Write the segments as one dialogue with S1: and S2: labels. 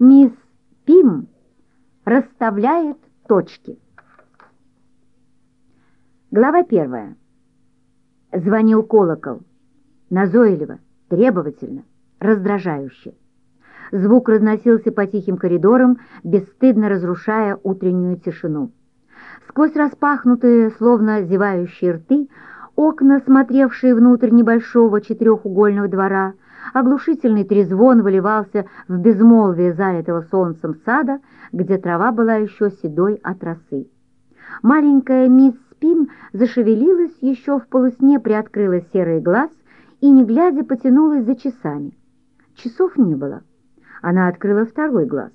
S1: Мисс Пим расставляет точки. Глава первая. Звонил колокол. Назойливо, требовательно, раздражающе. Звук разносился по тихим коридорам, бесстыдно разрушая утреннюю тишину. Сквозь распахнутые, словно зевающие рты, окна, смотревшие внутрь небольшого четырехугольного двора, оглушительный трезвон выливался в безмолвие залитого солнцем сада, где трава была еще седой от росы. Маленькая мисс Спим зашевелилась еще в полусне, приоткрыла серый глаз и, не глядя, потянулась за часами. Часов не было. Она открыла второй глаз.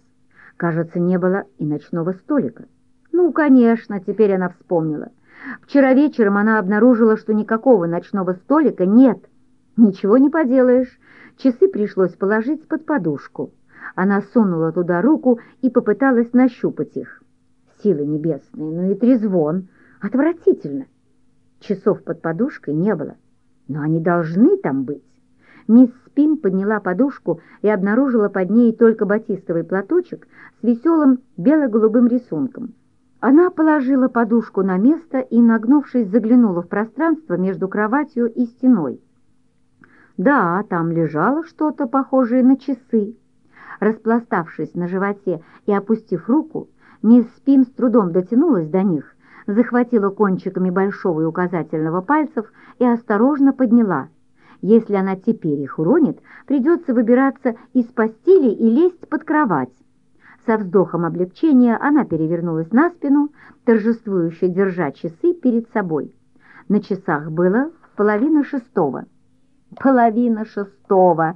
S1: Кажется, не было и ночного столика. Ну, конечно, теперь она вспомнила. Вчера вечером она обнаружила, что никакого ночного столика нет. Ничего не поделаешь. Часы пришлось положить под подушку. Она сунула туда руку и попыталась нащупать их. Силы небесные, ну и трезвон. Отвратительно. Часов под подушкой не было, но они должны там быть. Мисс Спин подняла подушку и обнаружила под ней только батистовый платочек с веселым бело-голубым рисунком. Она положила подушку на место и, нагнувшись, заглянула в пространство между кроватью и стеной. Да, там лежало что-то похожее на часы. Распластавшись на животе и опустив руку, мисс Спим с трудом дотянулась до них, захватила кончиками большого и указательного пальцев и осторожно подняла. Если она теперь их уронит, придется выбираться из постели и лезть под кровать. Со вздохом облегчения она перевернулась на спину, торжествующе держа часы перед собой. На часах было половина шестого. Половина шестого.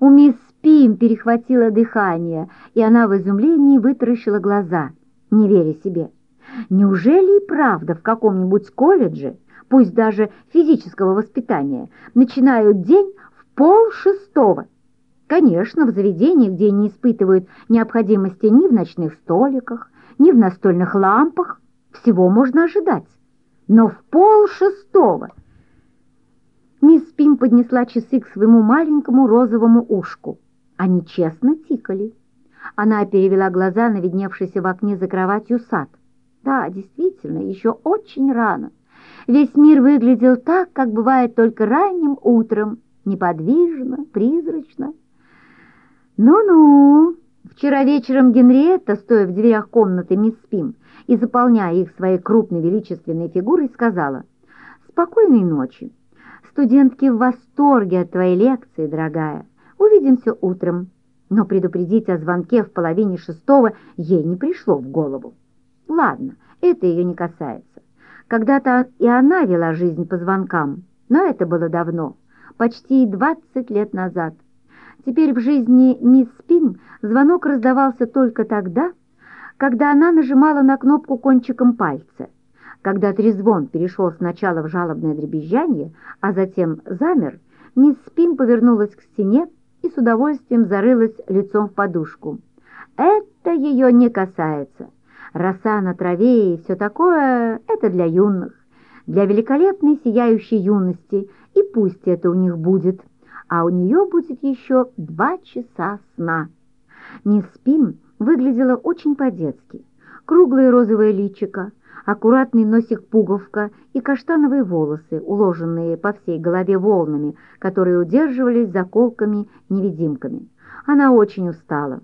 S1: У мисс Пим перехватило дыхание, и она в изумлении вытаращила глаза, не веря себе. Неужели и правда в каком-нибудь колледже, пусть даже физического воспитания, начинают день в пол шестого? Конечно, в заведении, где не испытывают необходимости ни в ночных столиках, ни в настольных лампах, всего можно ожидать. Но в пол шестого – Мисс Пим поднесла часы к своему маленькому розовому ушку. Они честно тикали. Она перевела глаза на видневшийся в окне за кроватью сад. Да, действительно, еще очень рано. Весь мир выглядел так, как бывает только ранним утром, неподвижно, призрачно. Ну-ну, вчера вечером Генриетта, стоя в дверях комнаты мисс Пим и заполняя их своей крупной величественной фигурой, сказала «Спокойной ночи». Студентки в восторге от твоей лекции, дорогая. Увидимся утром. Но предупредить о звонке в половине шестого ей не пришло в голову. Ладно, это ее не касается. Когда-то и она вела жизнь по звонкам, но это было давно, почти 20 лет назад. Теперь в жизни мисс Спин звонок раздавался только тогда, когда она нажимала на кнопку кончиком пальца. Когда трезвон перешел сначала в жалобное дребезжание, а затем замер, мисс Спин повернулась к стене и с удовольствием зарылась лицом в подушку. Это ее не касается. Роса на траве и все такое — это для юных, для великолепной сияющей юности, и пусть это у них будет, а у нее будет еще два часа сна. Мисс Спин выглядела очень по-детски. Круглое розовое личико, аккуратный носик-пуговка и каштановые волосы, уложенные по всей голове волнами, которые удерживались заколками-невидимками. Она очень устала.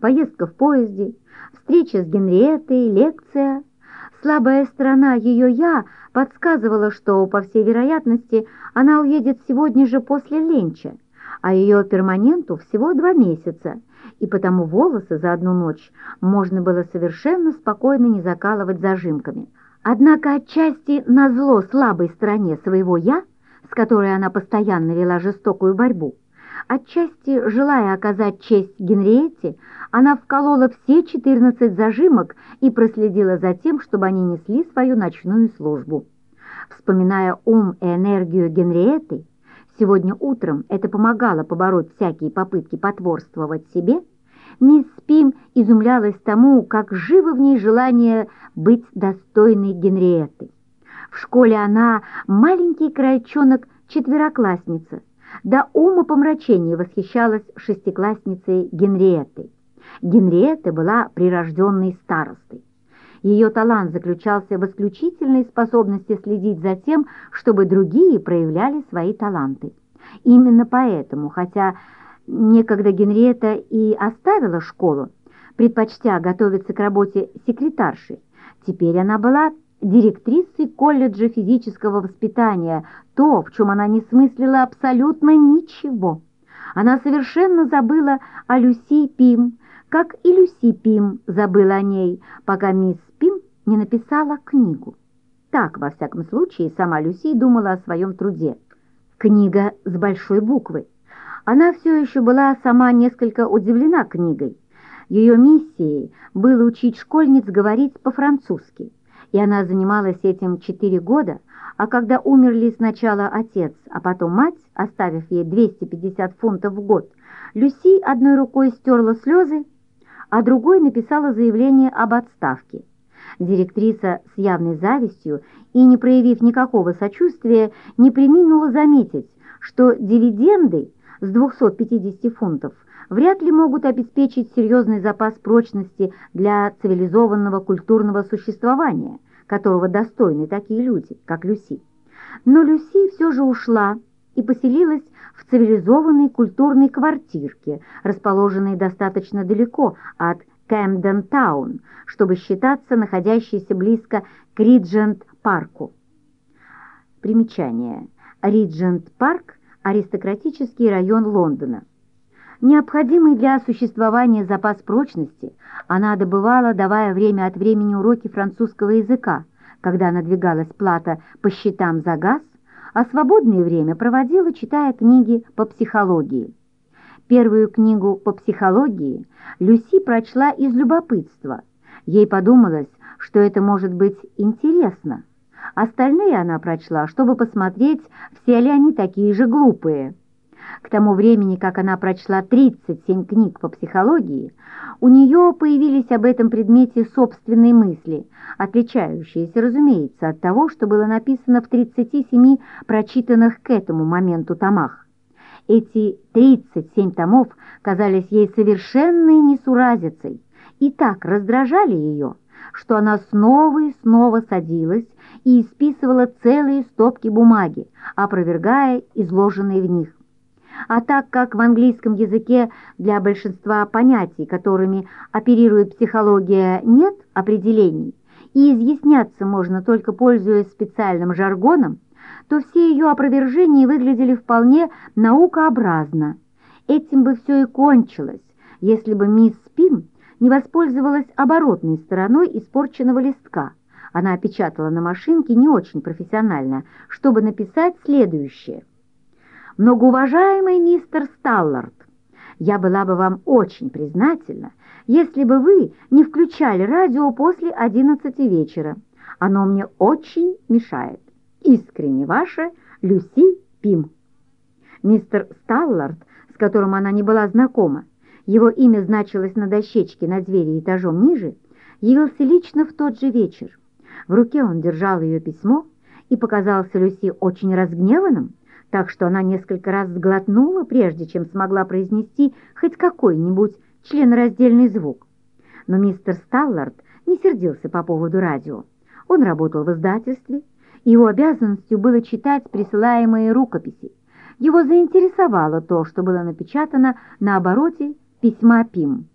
S1: Поездка в поезде, встреча с Генриеттой, лекция. Слабая сторона ее «я» подсказывала, что, по всей вероятности, она уедет сегодня же после ленча, а ее перманенту всего два месяца – и потому волосы за одну ночь можно было совершенно спокойно не закалывать зажимками. Однако отчасти на зло слабой стороне своего «я», с которой она постоянно вела жестокую борьбу, отчасти, желая оказать честь Генриетте, она вколола все 14 зажимок и проследила за тем, чтобы они несли свою ночную службу. Вспоминая ум и энергию Генриетты, Сегодня утром это помогало побороть всякие попытки потворствовать себе. Мисс Пим изумлялась тому, как живо в ней желание быть достойной Генриетты. В школе она маленький крайчонок-четвероклассница, до ума помрачения восхищалась шестиклассницей Генриеттой. Генриетта была прирожденной старостой. Ее талант заключался в исключительной способности следить за тем, чтобы другие проявляли свои таланты. Именно поэтому, хотя некогда Генриетта и оставила школу, предпочтя готовиться к работе секретарши, теперь она была директрисой колледжа физического воспитания, то, в чем она не смыслила абсолютно ничего. Она совершенно забыла о Люси Пим, как и Люси Пим забыла о ней, пока мисс не написала книгу. Так, во всяком случае, сама Люси думала о своем труде. Книга с большой буквы. Она все еще была сама несколько удивлена книгой. Ее миссией было учить школьниц говорить по-французски, и она занималась этим четыре года, а когда умерли сначала отец, а потом мать, оставив ей 250 фунтов в год, Люси одной рукой стерла слезы, а другой написала заявление об отставке. Директриса с явной завистью и не проявив никакого сочувствия, не приминула заметить, что дивиденды с 250 фунтов вряд ли могут обеспечить серьезный запас прочности для цивилизованного культурного существования, которого достойны такие люди, как Люси. Но Люси все же ушла и поселилась в цивилизованной культурной квартирке, расположенной достаточно далеко от Кэмден-таун, чтобы считаться находящейся близко к Риджент-парку. Примечание. Риджент-парк – аристократический район Лондона. Необходимый для существования запас прочности она добывала, давая время от времени уроки французского языка, когда надвигалась плата по счетам за газ, а свободное время проводила, читая книги по психологии. Первую книгу по психологии Люси прочла из любопытства. Ей подумалось, что это может быть интересно. Остальные она прочла, чтобы посмотреть, все ли они такие же глупые. К тому времени, как она прочла 37 книг по психологии, у нее появились об этом предмете собственные мысли, отличающиеся, разумеется, от того, что было написано в 37 прочитанных к этому моменту томах. Эти 37 томов казались ей совершенной несуразицей и так раздражали ее, что она снова и снова садилась и исписывала целые стопки бумаги, опровергая изложенные в них. А так как в английском языке для большинства понятий, которыми оперирует психология, нет определений, и изъясняться можно только пользуясь специальным жаргоном, то все ее опровержения выглядели вполне наукообразно. Этим бы все и кончилось, если бы мисс Пим не воспользовалась оборотной стороной испорченного листка. Она опечатала на машинке не очень профессионально, чтобы написать следующее – Многоуважаемый мистер Сталлард, я была бы вам очень признательна, если бы вы не включали радио после 11 вечера. Оно мне очень мешает. Искренне ваша Люси Пим. Мистер Сталлард, с которым она не была знакома, его имя значилось на дощечке на двери этажом ниже, явился лично в тот же вечер. В руке он держал ее письмо и показался Люси очень разгневанным, так что она несколько раз сглотнула, прежде чем смогла произнести хоть какой-нибудь членораздельный звук. Но мистер Сталлард не сердился по поводу радио. Он работал в издательстве, его обязанностью было читать присылаемые рукописи. Его заинтересовало то, что было напечатано на обороте письма Пим.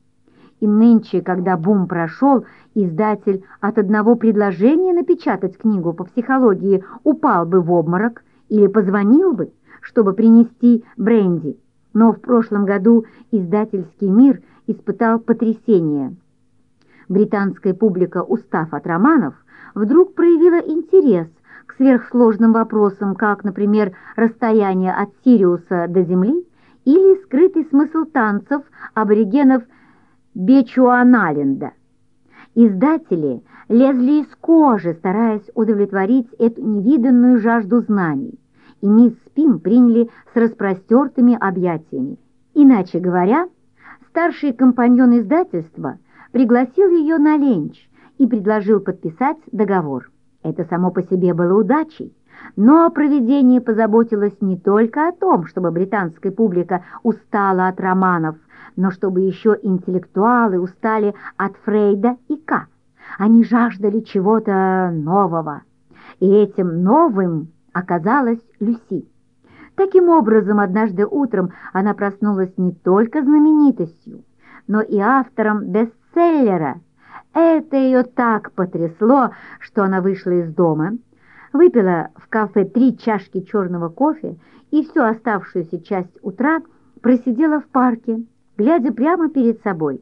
S1: И нынче, когда бум прошел, издатель от одного предложения напечатать книгу по психологии упал бы в обморок или позвонил бы, чтобы принести бренди, но в прошлом году издательский мир испытал потрясение. Британская публика, устав от романов, вдруг проявила интерес к сверхсложным вопросам, как, например, расстояние от Сириуса до Земли или скрытый смысл танцев аборигенов Бечуаналенда. Издатели лезли из кожи, стараясь удовлетворить эту невиданную жажду знаний и мисс Пим приняли с распростертыми объятиями. Иначе говоря, старший компаньон издательства пригласил ее на ленч и предложил подписать договор. Это само по себе было удачей, но проведение позаботилось не только о том, чтобы британская публика устала от романов, но чтобы еще интеллектуалы устали от Фрейда и К. Они жаждали чего-то нового, и этим новым оказалась Люси. Таким образом, однажды утром она проснулась не только знаменитостью, но и автором бестселлера. Это ее так потрясло, что она вышла из дома, выпила в кафе три чашки черного кофе и всю оставшуюся часть утра просидела в парке, глядя прямо перед собой.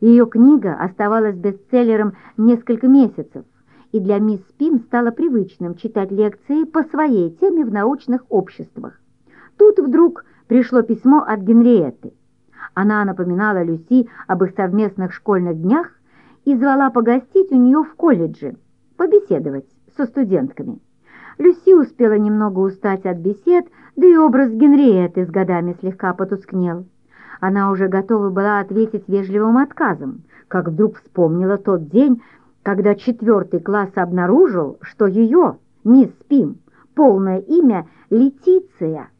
S1: Ее книга оставалась бестселлером несколько месяцев, и для мисс Пим стало привычным читать лекции по своей теме в научных обществах. Тут вдруг пришло письмо от Генриетты. Она напоминала Люси об их совместных школьных днях и звала погостить у нее в колледже, побеседовать со студентками. Люси успела немного устать от бесед, да и образ Генриетты с годами слегка потускнел. Она уже готова была ответить вежливым отказом, как вдруг вспомнила тот день, когда четвертый класс обнаружил, что ее, мисс Пим, полное имя Летиция.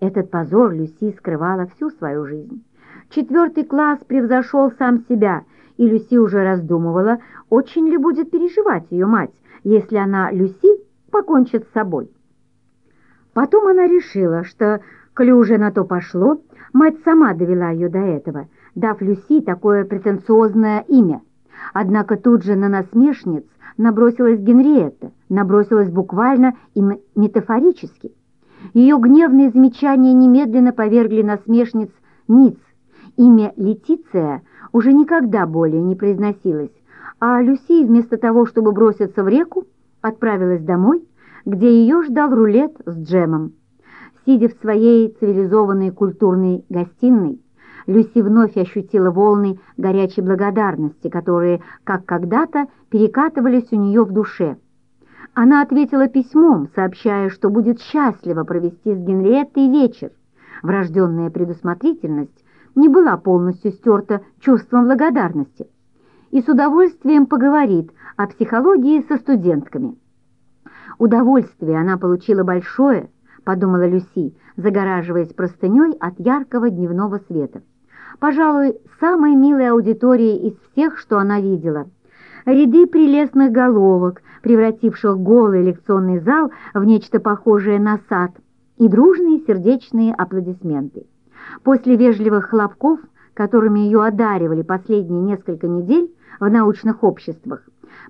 S1: Этот позор Люси скрывала всю свою жизнь. Четвертый класс превзошел сам себя, и Люси уже раздумывала, очень ли будет переживать ее мать, если она, Люси, покончит с собой. Потом она решила, что, коли уже на то пошло, мать сама довела ее до этого, дав Люси такое претенциозное имя. Однако тут же на насмешниц набросилась Генриетта, набросилась буквально и метафорически. Ее гневные замечания немедленно повергли насмешниц ниц. Имя Летиция уже никогда более не произносилось, а Люси вместо того, чтобы броситься в реку, отправилась домой, где ее ждал рулет с джемом. Сидя в своей цивилизованной культурной гостиной, Люси вновь ощутила волны горячей благодарности, которые, как когда-то, перекатывались у нее в душе. Она ответила письмом, сообщая, что будет счастлива провести с Генриеттой вечер. Врожденная предусмотрительность не была полностью стерта чувством благодарности и с удовольствием поговорит о психологии со студентками. Удовольствие она получила большое, подумала Люси, загораживаясь простыней от яркого дневного света пожалуй, самой милой аудиторией из всех, что она видела. Ряды прелестных головок, превративших голый лекционный зал в нечто похожее на сад, и дружные сердечные аплодисменты. После вежливых хлопков, которыми ее одаривали последние несколько недель в научных обществах,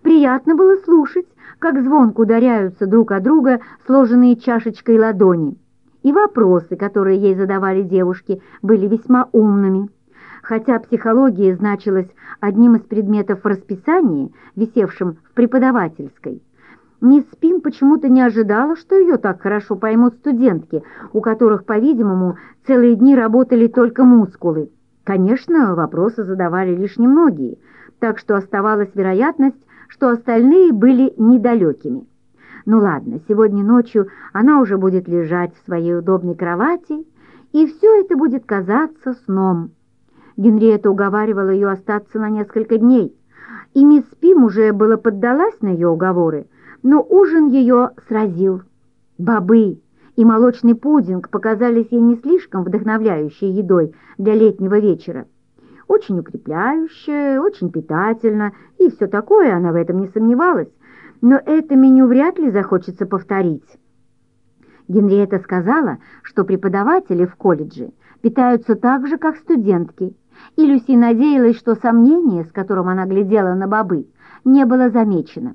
S1: приятно было слушать, как звонко ударяются друг о друга сложенные чашечкой ладони. И вопросы, которые ей задавали девушки, были весьма умными. Хотя психология значилась одним из предметов в расписании, висевшем в преподавательской, мисс Пим почему-то не ожидала, что ее так хорошо поймут студентки, у которых, по-видимому, целые дни работали только мускулы. Конечно, вопросы задавали лишь немногие, так что оставалась вероятность, что остальные были недалекими. Ну ладно, сегодня ночью она уже будет лежать в своей удобной кровати, и все это будет казаться сном. Генриетта уговаривала ее остаться на несколько дней, и мисс Пим уже было поддалась на ее уговоры, но ужин ее сразил. Бобы и молочный пудинг показались ей не слишком вдохновляющей едой для летнего вечера. Очень укрепляющая, очень питательно, и все такое, она в этом не сомневалась, но это меню вряд ли захочется повторить. Генриетта сказала, что преподаватели в колледже питаются так же, как студентки, и Люси надеялась, что сомнение, с которым она глядела на бобы, не было замечено.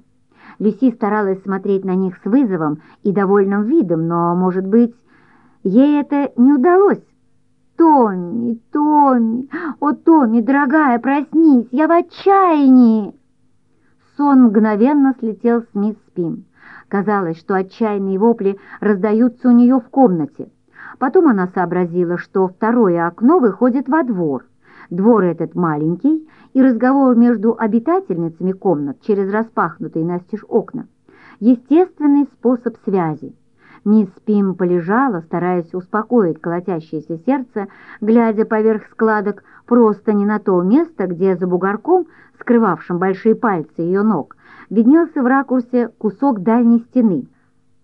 S1: Люси старалась смотреть на них с вызовом и довольным видом, но, может быть, ей это не удалось. «Томми, Томми, о, Томми, дорогая, проснись, я в отчаянии!» Сон мгновенно слетел с мисс Пим. Казалось, что отчаянные вопли раздаются у нее в комнате. Потом она сообразила, что второе окно выходит во двор. Двор этот маленький, и разговор между обитательницами комнат через распахнутые настежь окна – естественный способ связи. Мисс Пим полежала, стараясь успокоить колотящееся сердце, глядя поверх складок просто не на то место, где за бугорком, скрывавшим большие пальцы ее ног, виднелся в ракурсе кусок дальней стены.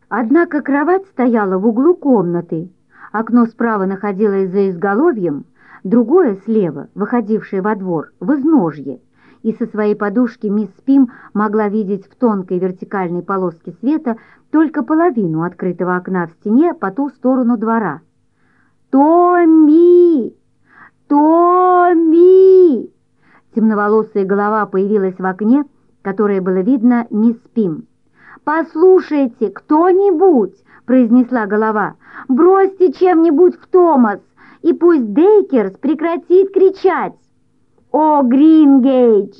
S1: Однако кровать стояла в углу комнаты, окно справа находилось за изголовьем, Другое слева, выходившее во двор, в изножье, и со своей подушки мисс Пим могла видеть в тонкой вертикальной полоске света только половину открытого окна в стене по ту сторону двора. «Томми! Томми!» Темноволосая голова появилась в окне, которое было видно мисс Пим. «Послушайте, кто-нибудь!» — произнесла голова. «Бросьте чем-нибудь в Томас, и пусть Дейкерс прекратит кричать!» «О, Грингейдж!»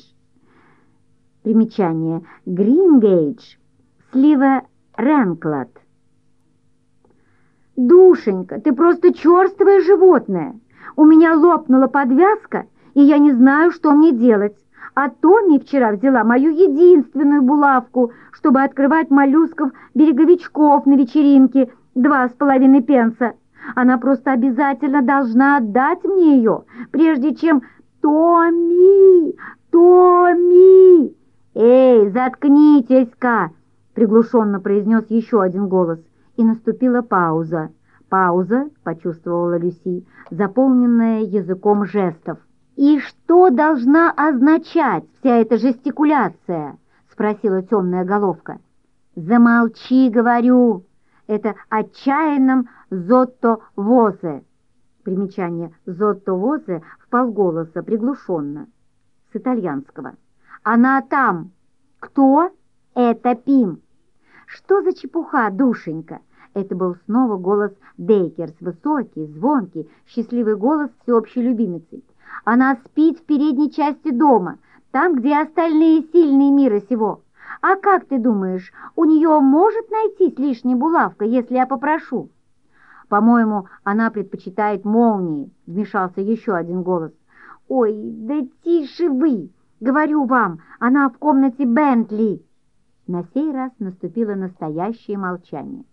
S1: Примечание. Грингейдж. Слива Ренклад. «Душенька, ты просто черствое животное! У меня лопнула подвязка, и я не знаю, что мне делать. А Томми вчера взяла мою единственную булавку, чтобы открывать моллюсков-береговичков на вечеринке, два с половиной пенса. Она просто обязательно должна отдать мне ее, прежде чем... «Томми! Томми!» «Эй, заткнитесь-ка!» — приглушенно произнес еще один голос, и наступила пауза. Пауза, почувствовала Люси, заполненная языком жестов. «И что должна означать вся эта жестикуляция?» — спросила темная головка. «Замолчи, говорю! Это отчаянном зотто возе!» Примечание «зотто возе» в полголоса, приглушенно, с итальянского. «Она там!» «Кто?» «Это Пим!» «Что за чепуха, душенька?» Это был снова голос Дейкерс, высокий, звонкий, счастливый голос всеобщей любимицы. Она спит в передней части дома, там, где остальные сильные мира сего. А как ты думаешь, у нее может найтись лишняя булавка, если я попрошу?» «По-моему, она предпочитает молнии», — вмешался еще один голос. «Ой, да тише вы! Говорю вам, она в комнате Бентли!» На сей раз наступило настоящее молчание.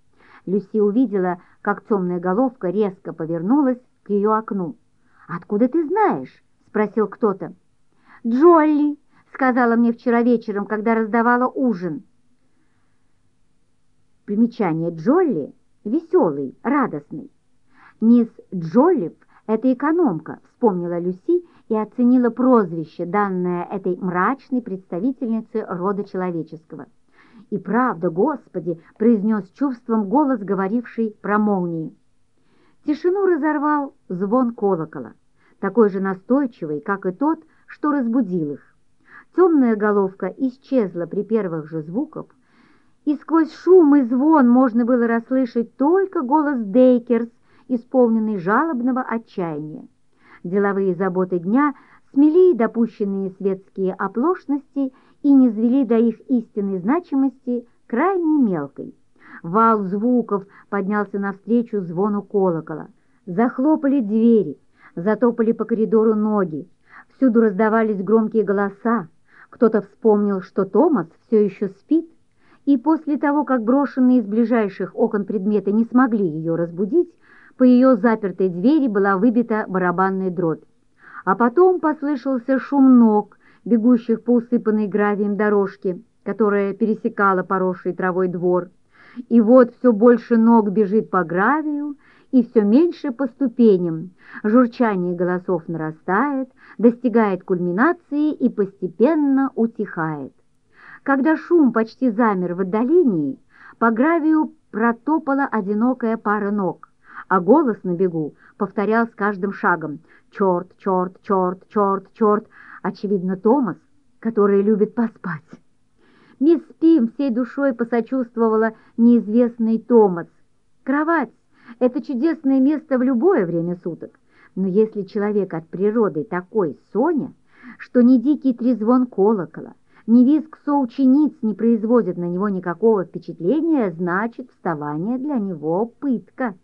S1: Люси увидела, как темная головка резко повернулась к ее окну. «Откуда ты знаешь?» — спросил кто-то. «Джолли!» — сказала мне вчера вечером, когда раздавала ужин. Примечание Джолли — веселый, радостный. «Мисс Джоллиф — это экономка», — вспомнила Люси и оценила прозвище, данное этой мрачной представительнице рода человеческого. «И правда, Господи!» — произнес чувством голос, говоривший про молнии. Тишину разорвал звон колокола, такой же настойчивый, как и тот, что разбудил их. Темная головка исчезла при первых же звуках, и сквозь шум и звон можно было расслышать только голос Дейкерс, исполненный жалобного отчаяния. Деловые заботы дня смели допущенные светские оплошности и не низвели до их истинной значимости крайне мелкой. Вал звуков поднялся навстречу звону колокола. Захлопали двери, затопали по коридору ноги. Всюду раздавались громкие голоса. Кто-то вспомнил, что Томас все еще спит, и после того, как брошенные из ближайших окон предметы не смогли ее разбудить, по ее запертой двери была выбита барабанная дробь. А потом послышался шум ног, бегущих по усыпанной гравием дорожке, которая пересекала поросший травой двор. И вот все больше ног бежит по гравию, и все меньше по ступеням. Журчание голосов нарастает, достигает кульминации и постепенно утихает. Когда шум почти замер в отдалении, по гравию протопала одинокая пара ног, а голос на бегу повторял с каждым шагом «Черт, черт, черт, черт, черт!» Очевидно, Томас, который любит поспать. Мисс Пим всей душой посочувствовала неизвестный Томас. Кровать — это чудесное место в любое время суток. Но если человек от природы такой Соня, что ни дикий трезвон колокола, ни визг соучениц не производят на него никакого впечатления, значит, вставание для него пытка.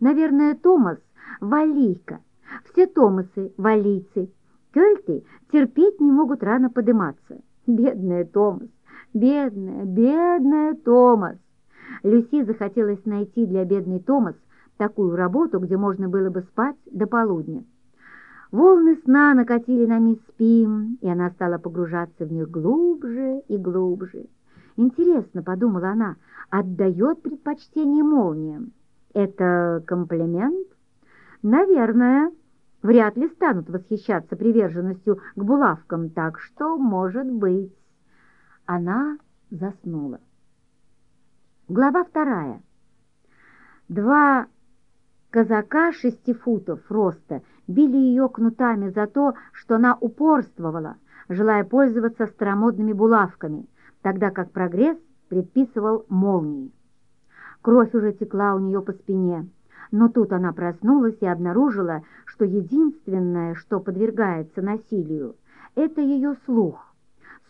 S1: Наверное, Томас — валийка. Все Томасы — валийцы. Кельты терпеть не могут рано подниматься. Бедная Томас! Бедная, бедная Томас! Люси захотелось найти для бедной Томас такую работу, где можно было бы спать до полудня. Волны сна накатили на мисс Пим, и она стала погружаться в них глубже и глубже. Интересно, подумала она, отдает предпочтение молниям. Это комплимент? Наверное. вряд ли станут восхищаться приверженностью к булавкам, так что, может быть... Она заснула. Глава вторая. Два казака шести футов роста били ее кнутами за то, что она упорствовала, желая пользоваться старомодными булавками, тогда как прогресс предписывал молнии. Кровь уже текла у нее по спине, но тут она проснулась и обнаружила, что единственное, что подвергается насилию, это ее слух.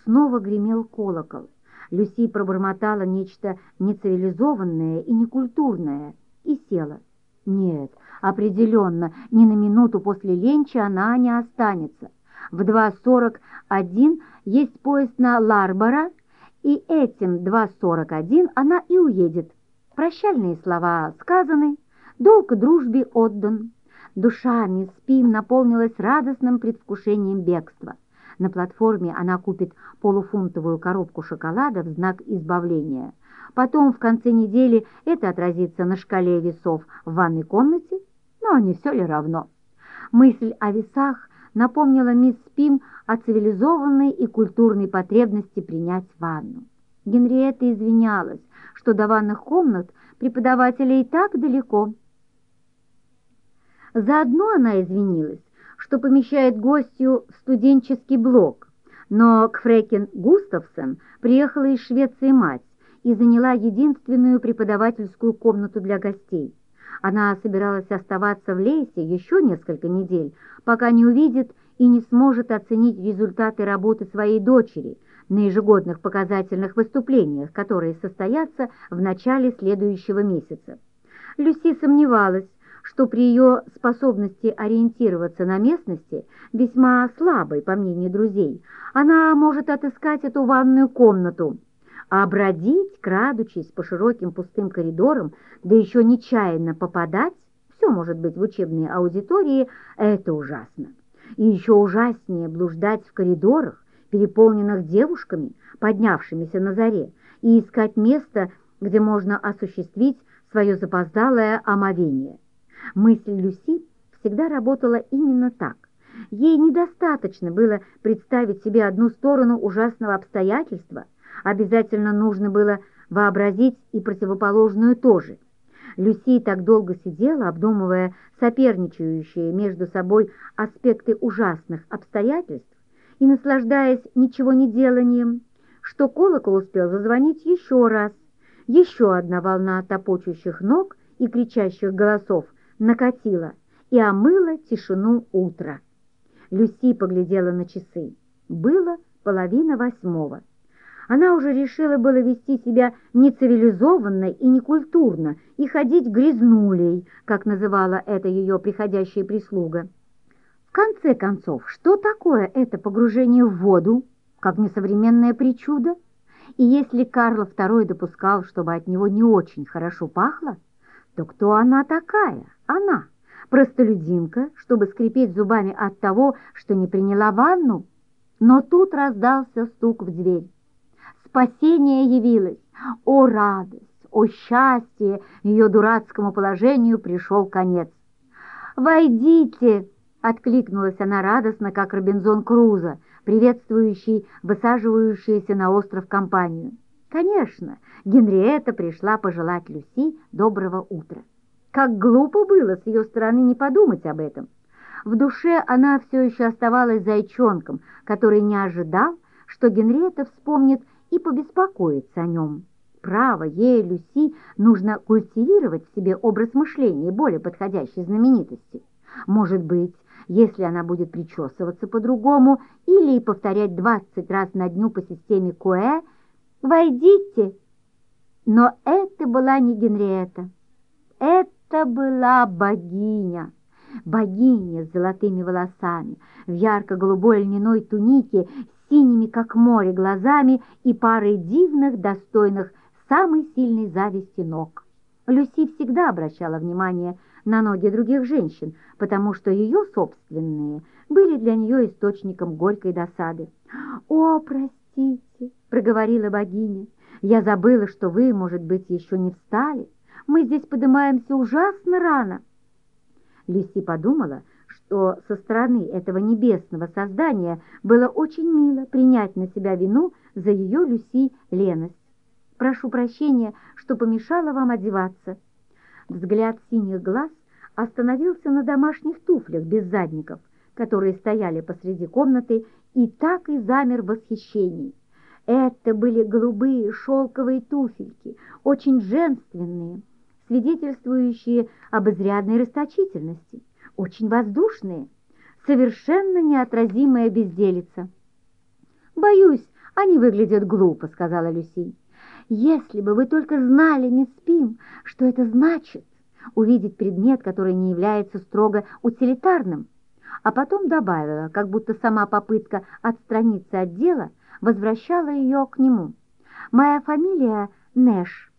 S1: Снова гремел колокол. Люси пробормотала нечто нецивилизованное и некультурное и села. Нет, определенно, ни на минуту после ленча она не останется. В 2.41 есть поезд на Ларбора, и этим 2.41 она и уедет. Прощальные слова сказаны, долг дружбе отдан. Душа мисс Пим наполнилась радостным предвкушением бегства. На платформе она купит полуфунтовую коробку шоколада в знак избавления. Потом в конце недели это отразится на шкале весов в ванной комнате, но не все ли равно? Мысль о весах напомнила мисс Пим о цивилизованной и культурной потребности принять ванну. Генриетта извинялась, что до ванных комнат преподавателей так далеко. Заодно она извинилась, что помещает гостью студенческий блок, но к Фрекен Густавсон приехала из Швеции мать и заняла единственную преподавательскую комнату для гостей. Она собиралась оставаться в Лейсе еще несколько недель, пока не увидит и не сможет оценить результаты работы своей дочери на ежегодных показательных выступлениях, которые состоятся в начале следующего месяца. Люси сомневалась, что при ее способности ориентироваться на местности, весьма слабой, по мнению друзей, она может отыскать эту ванную комнату, а бродить, крадучись по широким пустым коридорам, да еще нечаянно попадать, все может быть в учебной аудитории, это ужасно. И еще ужаснее блуждать в коридорах, переполненных девушками, поднявшимися на заре, и искать место, где можно осуществить свое запоздалое омовение. Мысль Люси всегда работала именно так. Ей недостаточно было представить себе одну сторону ужасного обстоятельства, обязательно нужно было вообразить и противоположную тоже. Люси так долго сидела, обдумывая соперничающие между собой аспекты ужасных обстоятельств и наслаждаясь ничего не деланием, что колокол успел зазвонить еще раз. Еще одна волна топочущих ног и кричащих голосов – накатила и омыла тишину утра. Люси поглядела на часы. Было половина восьмого. Она уже решила было вести себя нецивилизованно и некультурно и ходить грязнулей, как называла это ее приходящая прислуга. В конце концов, что такое это погружение в воду, как несовременное причудо? И если Карл II допускал, чтобы от него не очень хорошо пахло, то кто она такая? Она, простолюдинка, чтобы скрипеть зубами от того, что не приняла ванну? Но тут раздался стук в дверь. Спасение явилось. О, радость! О, счастье! Ее дурацкому положению пришел конец. «Войдите!» — откликнулась она радостно, как Робинзон Крузо, приветствующий высаживающуюся на остров компанию. Конечно, Генриетта пришла пожелать Люси доброго утра. Как глупо было с ее стороны не подумать об этом. В душе она все еще оставалась зайчонком, который не ожидал, что Генриетта вспомнит и побеспокоится о нем. Право, ей, Люси, нужно культивировать в себе образ мышления более подходящей знаменитости. Может быть, если она будет причесываться по-другому или повторять 20 раз на дню по системе Куэ – Войдите!» Но это была не Генриетта. Это была богиня. Богиня с золотыми волосами, в ярко-голубой льняной тунике, с синими, как море, глазами и парой дивных, достойных самой сильной зависти ног. Люси всегда обращала внимание на ноги других женщин, потому что ее собственные были для нее источником горькой досады. «О, простите!» «Простите», — проговорила богиня, — «я забыла, что вы, может быть, еще не встали. Мы здесь поднимаемся ужасно рано». Люси подумала, что со стороны этого небесного создания было очень мило принять на себя вину за ее Люси леность. Прошу прощения, что помешала вам одеваться. Взгляд синих глаз остановился на домашних туфлях без задников, которые стояли посреди комнаты, и так и замер в восхищении. Это были голубые шелковые туфельки, очень женственные, свидетельствующие об изрядной расточительности, очень воздушные, совершенно неотразимая безделица. «Боюсь, они выглядят глупо», — сказала Люси. «Если бы вы только знали, мисс Пим, что это значит, увидеть предмет, который не является строго утилитарным». А потом добавила, как будто сама попытка отстраниться от дела возвращала ее к нему. «Моя фамилия Нэш.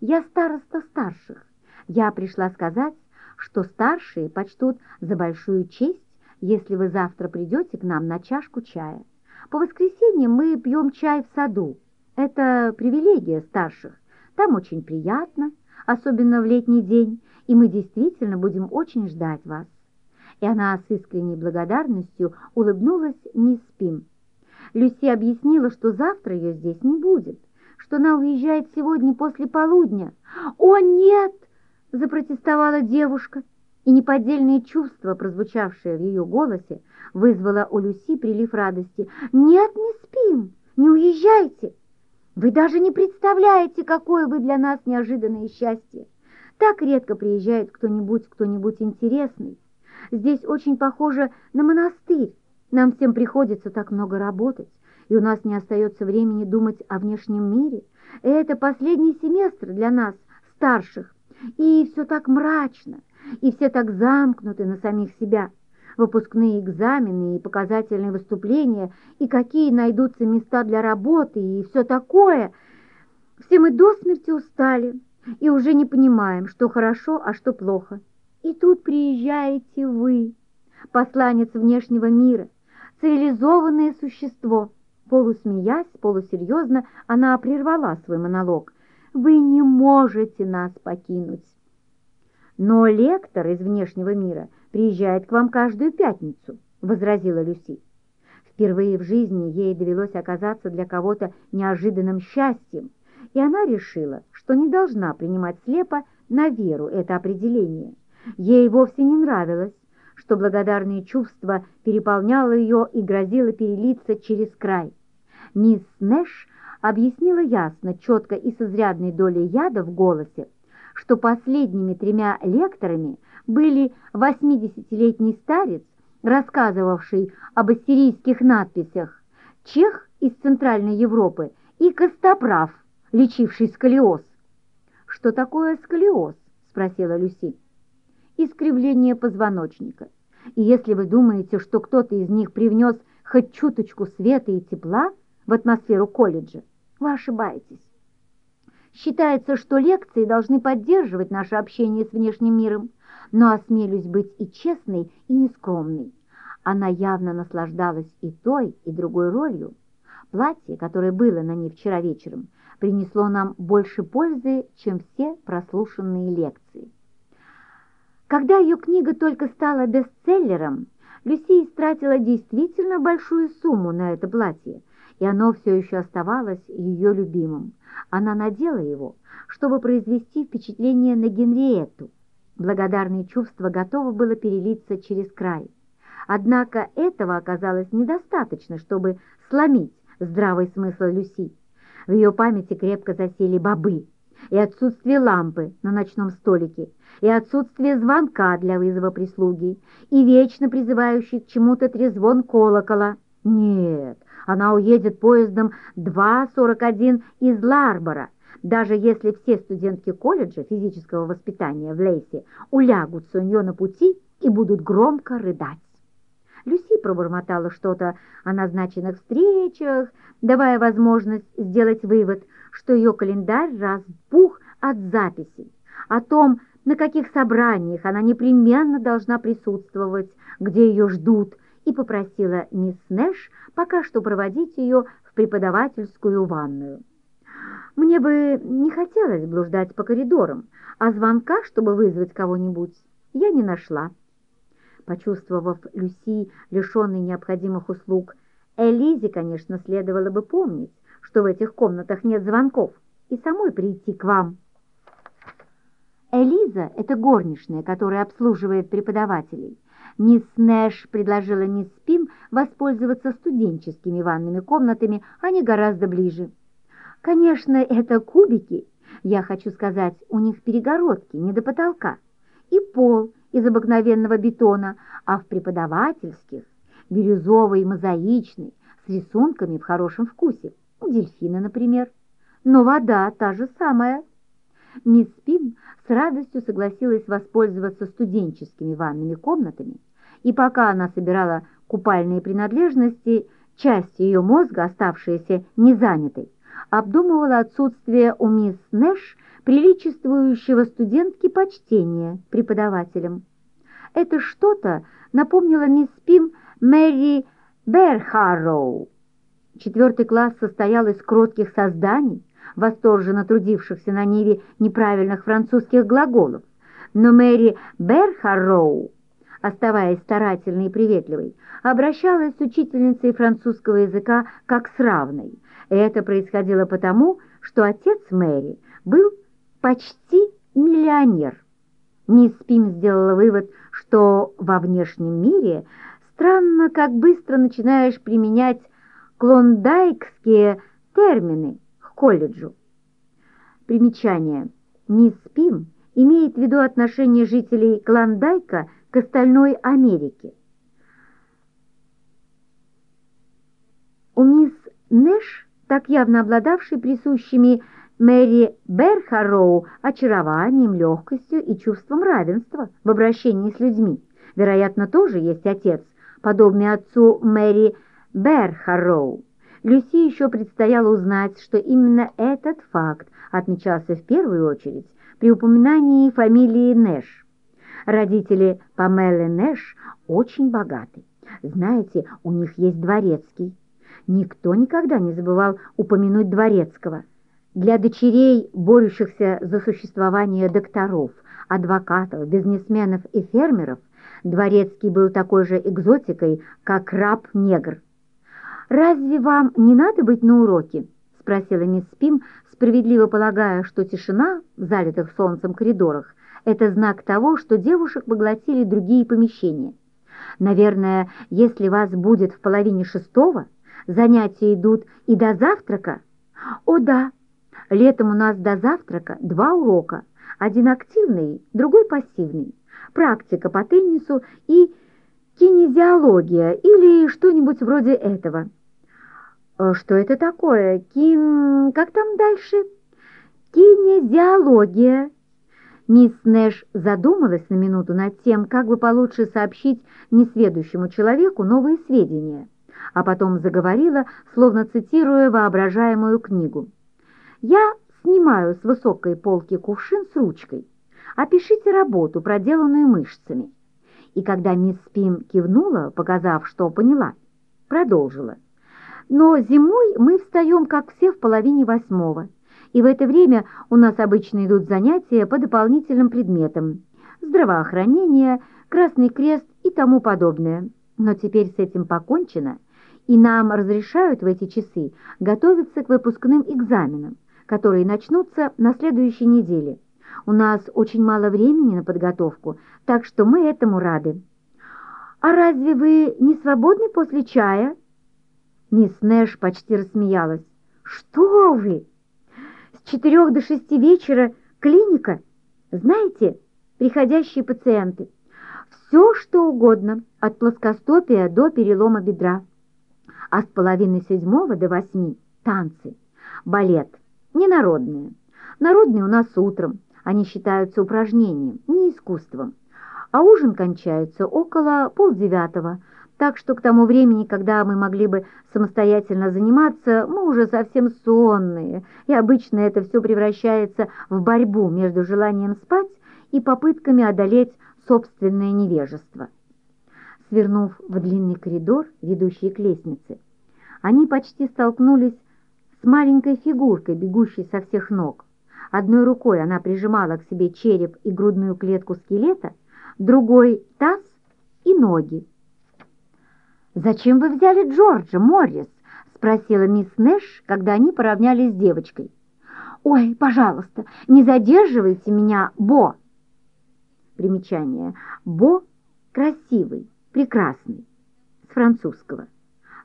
S1: Я староста старших. Я пришла сказать, что старшие почтут за большую честь, если вы завтра придете к нам на чашку чая. По воскресеньям мы пьем чай в саду. Это привилегия старших. Там очень приятно, особенно в летний день, и мы действительно будем очень ждать вас. И она с искренней благодарностью улыбнулась мисс Пим. Люси объяснила, что завтра ее здесь не будет, что она уезжает сегодня после полудня. «О, нет!» — запротестовала девушка, и неподдельные чувства, прозвучавшие в ее голосе, вызвало у Люси прилив радости. «Нет, не спим, не уезжайте! Вы даже не представляете, какое вы для нас неожиданное счастье! Так редко приезжает кто-нибудь, кто-нибудь интересный. Здесь очень похоже на монастырь. Нам всем приходится так много работать, и у нас не остается времени думать о внешнем мире. Это последний семестр для нас, старших, и все так мрачно, и все так замкнуты на самих себя. Выпускные экзамены и показательные выступления, и какие найдутся места для работы, и все такое. Все мы до смерти устали и уже не понимаем, что хорошо, а что плохо. И тут приезжаете вы, посланец внешнего мира, цивилизованное существо. Полусмеясь, полусерьезно, она прервала свой монолог. Вы не можете нас покинуть. Но лектор из внешнего мира приезжает к вам каждую пятницу, возразила Люси. Впервые в жизни ей довелось оказаться для кого-то неожиданным счастьем, и она решила, что не должна принимать слепо на веру это определение. Ей вовсе не нравилось, что благодарное чувство переполняло ее и грозило перелиться через край. Мисс Нэш объяснила ясно, четко и с изрядной долей яда в голосе, что последними тремя лекторами были 80-летний старец, рассказывавший об ассирийских надписях, чех из Центральной Европы и костоправ, лечивший сколиоз. «Что такое сколиоз?» – спросила Люси искривление позвоночника. И если вы думаете, что кто-то из них привнес хоть чуточку света и тепла в атмосферу колледжа, вы ошибаетесь. Считается, что лекции должны поддерживать наше общение с внешним миром, но осмелюсь быть и честной, и нескромной. Она явно наслаждалась и той, и другой ролью. Платье, которое было на ней вчера вечером, принесло нам больше пользы, чем все прослушанные лекции. Когда ее книга только стала бестселлером, Люси истратила действительно большую сумму на это платье, и оно все еще оставалось ее любимым. Она надела его, чтобы произвести впечатление на Генриетту. Благодарное чувство готово было перелиться через край. Однако этого оказалось недостаточно, чтобы сломить здравый смысл Люси. В ее памяти крепко засели бобы и отсутствие лампы на ночном столике, и отсутствие звонка для вызова прислуги, и вечно призывающий к чему-то трезвон колокола. Нет, она уедет поездом 2.41 из Ларбора, даже если все студентки колледжа физического воспитания в Лейсе улягутся у нее на пути и будут громко рыдать. Люси пробормотала что-то о назначенных встречах, давая возможность сделать вывод, что ее календарь разбух от записей, о том, на каких собраниях она непременно должна присутствовать, где ее ждут, и попросила мисс Нэш пока что проводить ее в преподавательскую ванную. Мне бы не хотелось блуждать по коридорам, а звонка, чтобы вызвать кого-нибудь, я не нашла. Почувствовав Люси, лишенной необходимых услуг, Элизе, конечно, следовало бы помнить, что в этих комнатах нет звонков, и самой прийти к вам. Элиза — это горничная, которая обслуживает преподавателей. Мисс Нэш предложила мисс Пим воспользоваться студенческими ванными комнатами, они гораздо ближе. Конечно, это кубики, я хочу сказать, у них перегородки не до потолка, и пол из обыкновенного бетона, а в преподавательских бирюзовый, мозаичный, с рисунками в хорошем вкусе, дельфины, например. Но вода та же самая. Мисс Пим с радостью согласилась воспользоваться студенческими ванными комнатами, и пока она собирала купальные принадлежности, часть ее мозга, оставшаяся незанятой, обдумывала отсутствие у мисс Нэш приличествующего студентке почтения преподавателям. Это что-то напомнило мисс Пим Мэри Берхарроу. Четвертый класс состоял из кротких созданий, восторженно трудившихся на ниве неправильных французских глаголов, но Мэри Берхарроу, оставаясь старательной и приветливой, обращалась с учительницей французского языка как с равной. Это происходило потому, что отец Мэри был почти миллионер. Мисс Пим сделала вывод, что во внешнем мире странно, как быстро начинаешь применять клондайкские термины к колледжу. Примечание. Мисс Пим имеет в виду отношение жителей Клондайка к остальной Америке. У мисс Нэш, так явно обладавшей присущими Мэри Берхароу очарованием, легкостью и чувством равенства в обращении с людьми, вероятно, тоже есть отец, подобный отцу Мэри Берхароу. Люси еще предстояло узнать, что именно этот факт отмечался в первую очередь при упоминании фамилии Нэш. Родители Памелы Нэш очень богаты. Знаете, у них есть дворецкий. Никто никогда не забывал упомянуть дворецкого. Для дочерей, борющихся за существование докторов, адвокатов, бизнесменов и фермеров, дворецкий был такой же экзотикой, как раб-негр. «Разве вам не надо быть на уроке?» — спросила мисс Пим, справедливо полагая, что тишина в залитых солнцем коридорах — это знак того, что девушек поглотили другие помещения. «Наверное, если вас будет в половине шестого, занятия идут и до завтрака?» «О да, летом у нас до завтрака два урока, один активный, другой пассивный, практика по теннису и кинезиология или что-нибудь вроде этого». Э, что это такое? Кин... как там дальше? Кинезиология. Мисс Нэш задумалась на минуту над тем, как бы получше сообщить несведущему человеку новые сведения, а потом заговорила, словно цитируя воображаемую книгу. «Я снимаю с высокой полки кувшин с ручкой. Опишите работу, проделанную мышцами». И когда мисс Пим кивнула, показав, что поняла, продолжила – но зимой мы встаем, как все, в половине восьмого, и в это время у нас обычно идут занятия по дополнительным предметам – здравоохранение, Красный Крест и тому подобное. Но теперь с этим покончено, и нам разрешают в эти часы готовиться к выпускным экзаменам, которые начнутся на следующей неделе. У нас очень мало времени на подготовку, так что мы этому рады. «А разве вы не свободны после чая?» Мисс Нэш почти рассмеялась. «Что вы? С четырех до шести вечера клиника. Знаете, приходящие пациенты. Все, что угодно, от плоскостопия до перелома бедра. А с половины седьмого до восьми – танцы, балет, не народные. Народные у нас утром, они считаются упражнением, не искусством. А ужин кончается около полдевятого – так что к тому времени, когда мы могли бы самостоятельно заниматься, мы уже совсем сонные, и обычно это все превращается в борьбу между желанием спать и попытками одолеть собственное невежество. Свернув в длинный коридор, ведущий к лестнице, они почти столкнулись с маленькой фигуркой, бегущей со всех ног. Одной рукой она прижимала к себе череп и грудную клетку скелета, другой — таз и ноги. «Зачем вы взяли Джорджа, Моррис?» — спросила мисс Нэш, когда они поравнялись с девочкой. «Ой, пожалуйста, не задерживайте меня, Бо!» Примечание. Бо – красивый, прекрасный, с французского.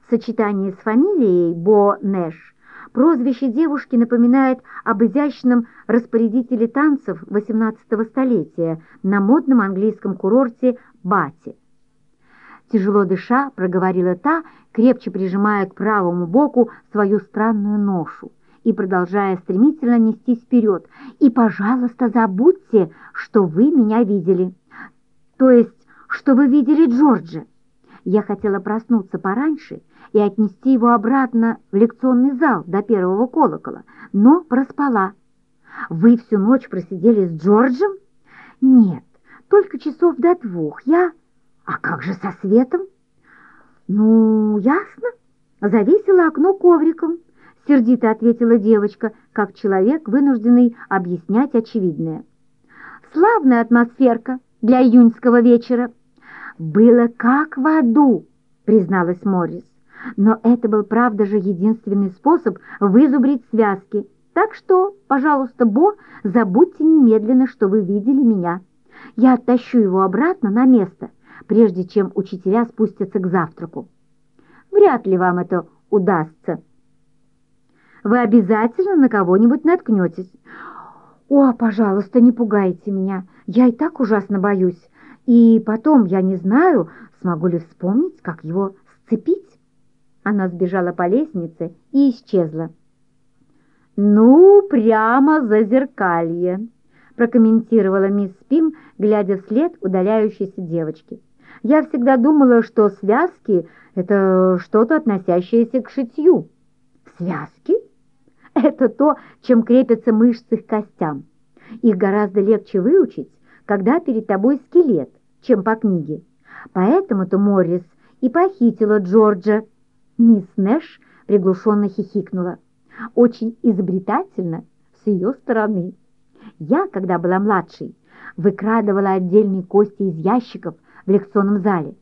S1: В сочетании с фамилией Бо Нэш прозвище девушки напоминает об изящном распорядителе танцев XVIII столетия на модном английском курорте Бати. Тяжело дыша, проговорила та, крепче прижимая к правому боку свою странную ношу и продолжая стремительно нестись вперед. «И, пожалуйста, забудьте, что вы меня видели. То есть, что вы видели Джорджа. Я хотела проснуться пораньше и отнести его обратно в лекционный зал до первого колокола, но проспала. Вы всю ночь просидели с Джорджем? Нет, только часов до двух. Я... А как же со светом? Ну, ясно. Завесила окно ковриком. — сердито ответила девочка, как человек, вынужденный объяснять очевидное. «Славная атмосферка для июньского вечера!» «Было как в аду!» — призналась Моррис. «Но это был, правда же, единственный способ вызубрить связки. Так что, пожалуйста, Бо, забудьте немедленно, что вы видели меня. Я оттащу его обратно на место, прежде чем учителя спустятся к завтраку. Вряд ли вам это удастся» вы обязательно на кого-нибудь наткнетесь. О, пожалуйста, не пугайте меня, я и так ужасно боюсь. И потом я не знаю, смогу ли вспомнить, как его сцепить. Она сбежала по лестнице и исчезла. «Ну, прямо за зеркалье», — прокомментировала мисс Пим, глядя вслед удаляющейся девочки. «Я всегда думала, что связки — это что-то, относящееся к шитью». «Связки?» Это то, чем крепятся мышцы к костям. Их гораздо легче выучить, когда перед тобой скелет, чем по книге. Поэтому-то Моррис и похитила Джорджа. Мисс Нэш приглушенно хихикнула. Очень изобретательно с ее стороны. Я, когда была младшей, выкрадывала отдельные кости из ящиков в лекционном зале,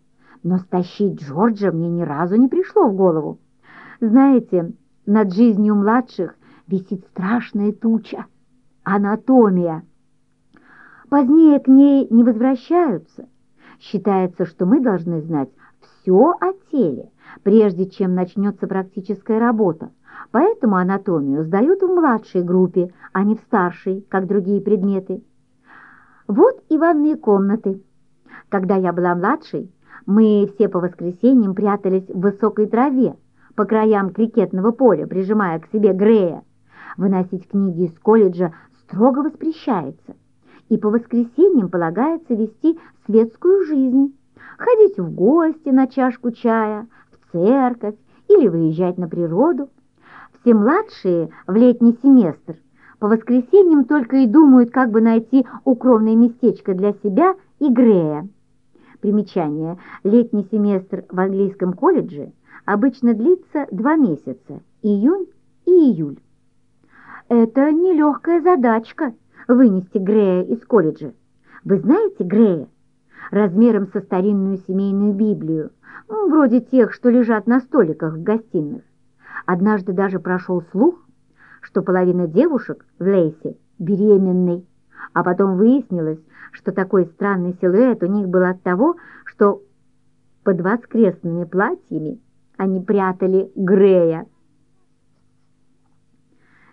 S1: но стащить Джорджа мне ни разу не пришло в голову. Знаете, над жизнью младших висит страшная туча — анатомия. Позднее к ней не возвращаются. Считается, что мы должны знать все о теле, прежде чем начнется практическая работа. Поэтому анатомию сдают в младшей группе, а не в старшей, как другие предметы. Вот и ванные комнаты. Когда я была младшей, мы все по воскресеньям прятались в высокой траве по краям крикетного поля, прижимая к себе Грея. Выносить книги из колледжа строго воспрещается, и по воскресеньям полагается вести светскую жизнь, ходить в гости на чашку чая, в церковь или выезжать на природу. Все младшие в летний семестр по воскресеньям только и думают, как бы найти укромное местечко для себя и Грея. Примечание. Летний семестр в английском колледже обычно длится два месяца – июнь и июль. Это нелегкая задачка — вынести Грея из колледжа. Вы знаете Грея? Размером со старинную семейную Библию, вроде тех, что лежат на столиках в гостиных. Однажды даже прошел слух, что половина девушек в Лейсе беременной, а потом выяснилось, что такой странный силуэт у них был от того, что под воскресными платьями они прятали Грея.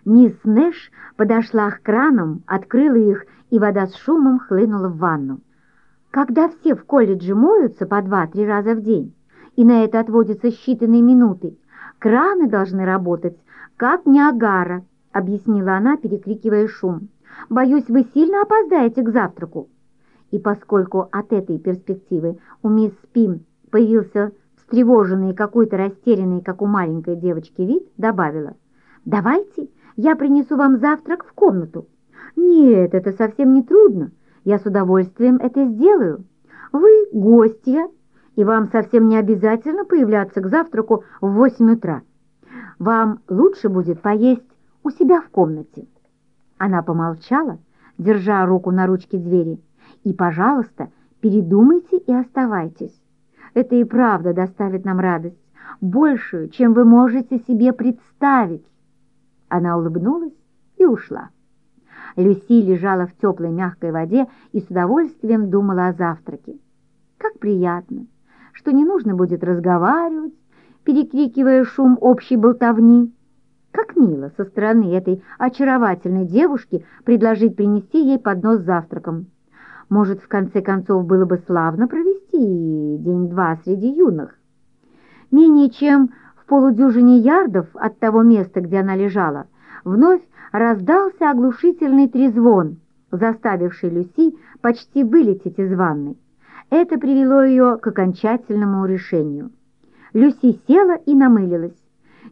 S1: Мисс Нэш подошла к кранам, открыла их, и вода с шумом хлынула в ванну. Когда все в колледже моются по два-три раза в день, и на это отводятся считанные минуты, краны должны работать, как Ниагара, объяснила она, перекрикивая шум. Боюсь, вы сильно опоздаете к завтраку. И поскольку от этой перспективы у мисс Пим появился встревоженный какой-то растерянный, как у маленькой девочки, вид, добавила, «Давайте я принесу вам завтрак в комнату. Нет, это совсем не трудно. Я с удовольствием это сделаю. Вы гостья, и вам совсем не обязательно появляться к завтраку в восемь утра. Вам лучше будет поесть у себя в комнате. Она помолчала, держа руку на ручке двери. И, пожалуйста, передумайте и оставайтесь. Это и правда доставит нам радость, большую, чем вы можете себе представить. Она улыбнулась и ушла. Люси лежала в теплой мягкой воде и с удовольствием думала о завтраке. Как приятно, что не нужно будет разговаривать, перекрикивая шум общей болтовни. Как мило со стороны этой очаровательной девушки предложить принести ей поднос с завтраком. Может, в конце концов, было бы славно провести день-два среди юных. Менее чем в полудюжине ярдов от того места, где она лежала, вновь раздался оглушительный трезвон, заставивший Люси почти вылететь из ванной. Это привело ее к окончательному решению. Люси села и намылилась.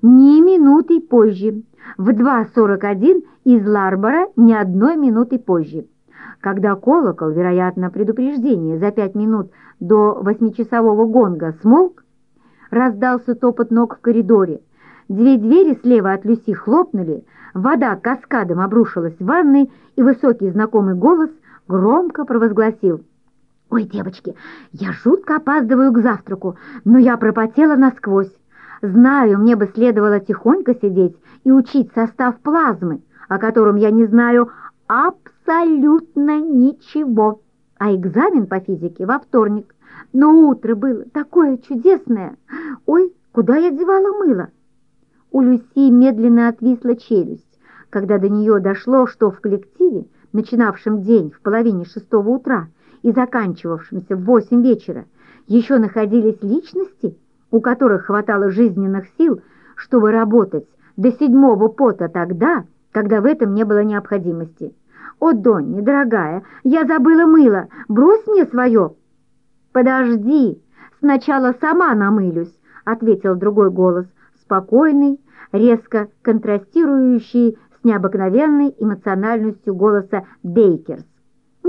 S1: Ни минуты позже, в 2.41 из Ларбора ни одной минуты позже. Когда колокол, вероятно, предупреждение за пять минут до восьмичасового гонга смолк, раздался топот ног в коридоре, две двери слева от Люси хлопнули, вода каскадом обрушилась в ванной, и высокий знакомый голос громко провозгласил «Ой, девочки, я жутко опаздываю к завтраку, но я пропотела насквозь. Знаю, мне бы следовало тихонько сидеть и учить состав плазмы, о котором я не знаю абсолютно ничего. А экзамен по физике во вторник. Но утро было такое чудесное. Ой, куда я девала мыло? У Люси медленно отвисла челюсть, когда до нее дошло, что в коллективе, начинавшем день в половине шестого утра и заканчивавшемся в восемь вечера, еще находились личности, у которых хватало жизненных сил, чтобы работать до седьмого пота тогда, когда в этом не было необходимости. «О, Донни, дорогая, я забыла мыло, брось мне свое!» «Подожди, сначала сама намылюсь», — ответил другой голос, спокойный, резко контрастирующий с необыкновенной эмоциональностью голоса Бейкерс.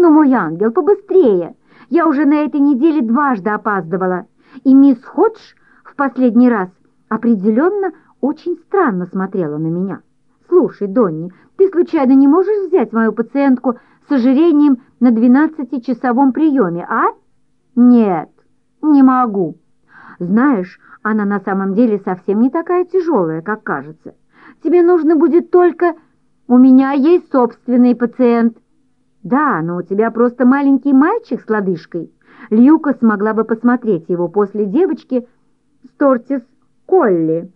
S1: «Ну, мой ангел, побыстрее! Я уже на этой неделе дважды опаздывала, и мисс Ходж в последний раз определенно очень странно смотрела на меня». «Слушай, Донни, ты случайно не можешь взять мою пациентку с ожирением на 12-часовом приеме, а?» «Нет, не могу. Знаешь, она на самом деле совсем не такая тяжелая, как кажется. Тебе нужно будет только... У меня есть собственный пациент». «Да, но у тебя просто маленький мальчик с лодыжкой». Льюка смогла бы посмотреть его после девочки Стортис Колли.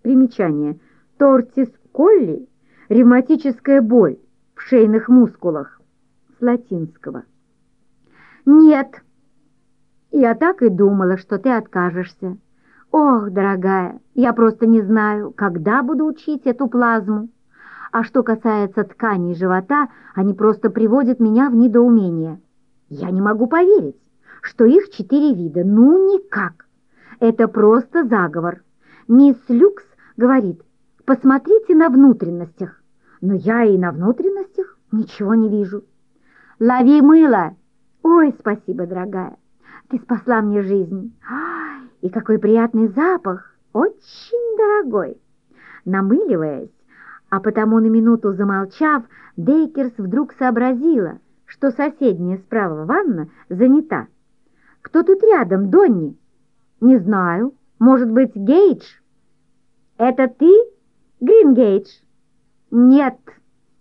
S1: Примечание – Тортис колли – ревматическая боль в шейных мускулах с латинского. «Нет, я так и думала, что ты откажешься. Ох, дорогая, я просто не знаю, когда буду учить эту плазму. А что касается тканей живота, они просто приводят меня в недоумение. Я не могу поверить, что их четыре вида. Ну, никак. Это просто заговор. Мисс Люкс говорит – Посмотрите на внутренностях. Но я и на внутренностях ничего не вижу. Лови мыло. Ой, спасибо, дорогая. Ты спасла мне жизнь. Ай, и какой приятный запах. Очень дорогой. Намыливаясь, а потому на минуту замолчав, Дейкерс вдруг сообразила, что соседняя справа ванна занята. «Кто тут рядом, Донни?» «Не знаю. Может быть, Гейдж?» «Это ты?» Грингейдж!» «Нет,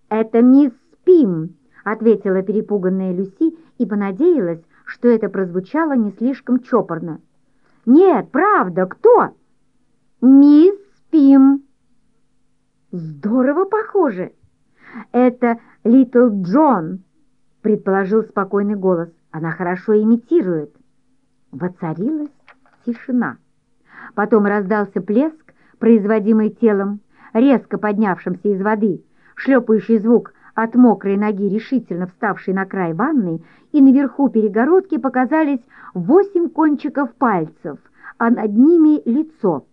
S1: это мисс Пим», — ответила перепуганная Люси и понадеялась, что это прозвучало не слишком чопорно. «Нет, правда, кто?» «Мисс Пим». «Здорово похоже!» «Это Литл Джон», — предположил спокойный голос. «Она хорошо имитирует». Воцарилась тишина. Потом раздался плеск, производимый телом, резко поднявшимся из воды, шлепающий звук от мокрой ноги, решительно вставшей на край ванны, и наверху перегородки показались восемь кончиков пальцев, а над ними лицо.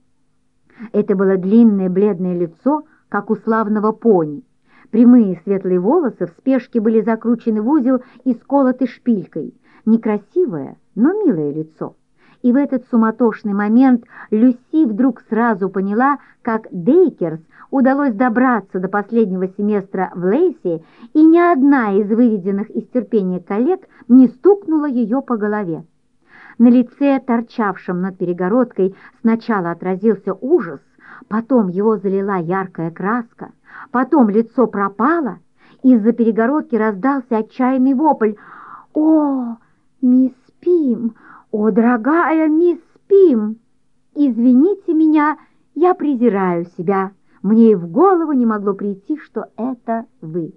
S1: Это было длинное бледное лицо, как у славного пони. Прямые светлые волосы в спешке были закручены в узел и сколоты шпилькой. Некрасивое, но милое лицо. И в этот суматошный момент Люси вдруг сразу поняла, как Дейкерс удалось добраться до последнего семестра в Лейсе, и ни одна из выведенных из терпения коллег не стукнула ее по голове. На лице, торчавшем над перегородкой, сначала отразился ужас, потом его залила яркая краска, потом лицо пропало, из-за перегородки раздался отчаянный вопль «О, мисс Пим! О, дорогая мисс Пим! Извините меня, я презираю себя. Мне и в голову не могло прийти, что это вы».